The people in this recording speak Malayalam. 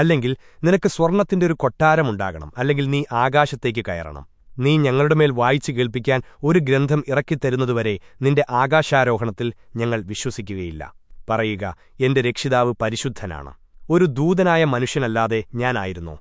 അല്ലെങ്കിൽ നിനക്ക് സ്വർണത്തിന്റെ ഒരു കൊട്ടാരമുണ്ടാകണം അല്ലെങ്കിൽ നീ ആകാശത്തേക്ക് കയറണം. നീ ഞങ്ങളുടെ മേൽ വായിച്ചു കേൾപ്പിക്കാൻ ഒരു ഗ്രന്ഥം ഇറക്കിത്തരുന്നതുവരെ നിന്റെ ആകാശാരോഹണത്തിൽ ഞങ്ങൾ വിശ്വസിക്കുകയില്ല. പറയുക എന്റെ രക്ഷിതാവ് പരിശുദ്ധനാണ്. ഒരു ദൂതനായ മനുഷ്യനല്ലാതെ ഞാനായിരുന്നോ